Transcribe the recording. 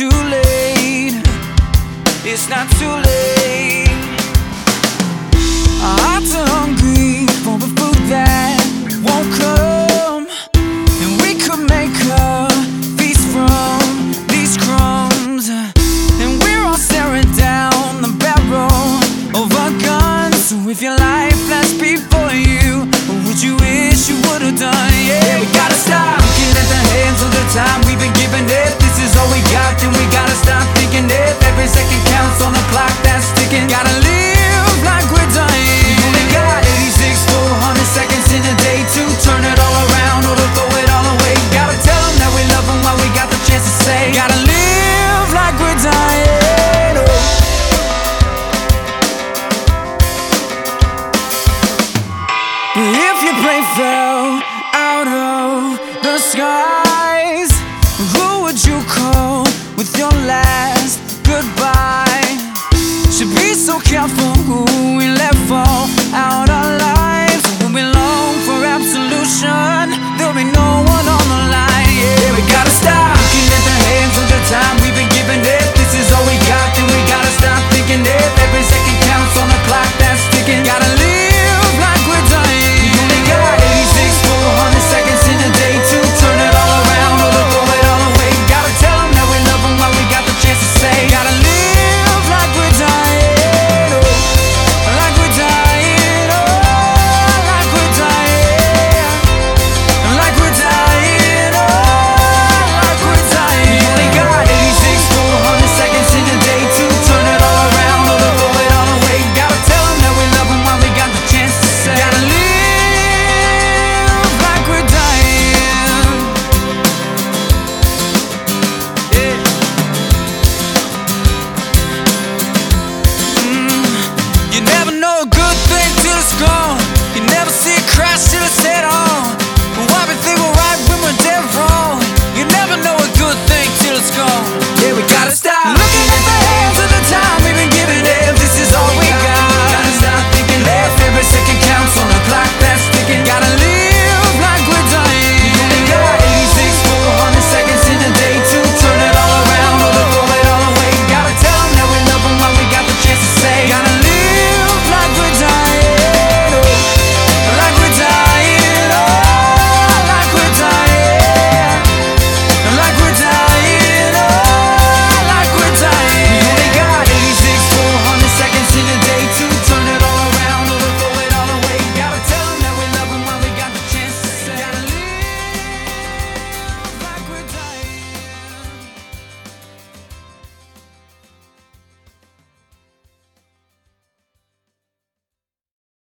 too late. It's not too late. Our hearts are hungry for the food that won't come, and we could make a feast from these crumbs. And we're all staring down the barrel of a gun. So if your life flashed before you, what would you wish you would have done? Yeah, we gotta stop. Plane fell out of the skies,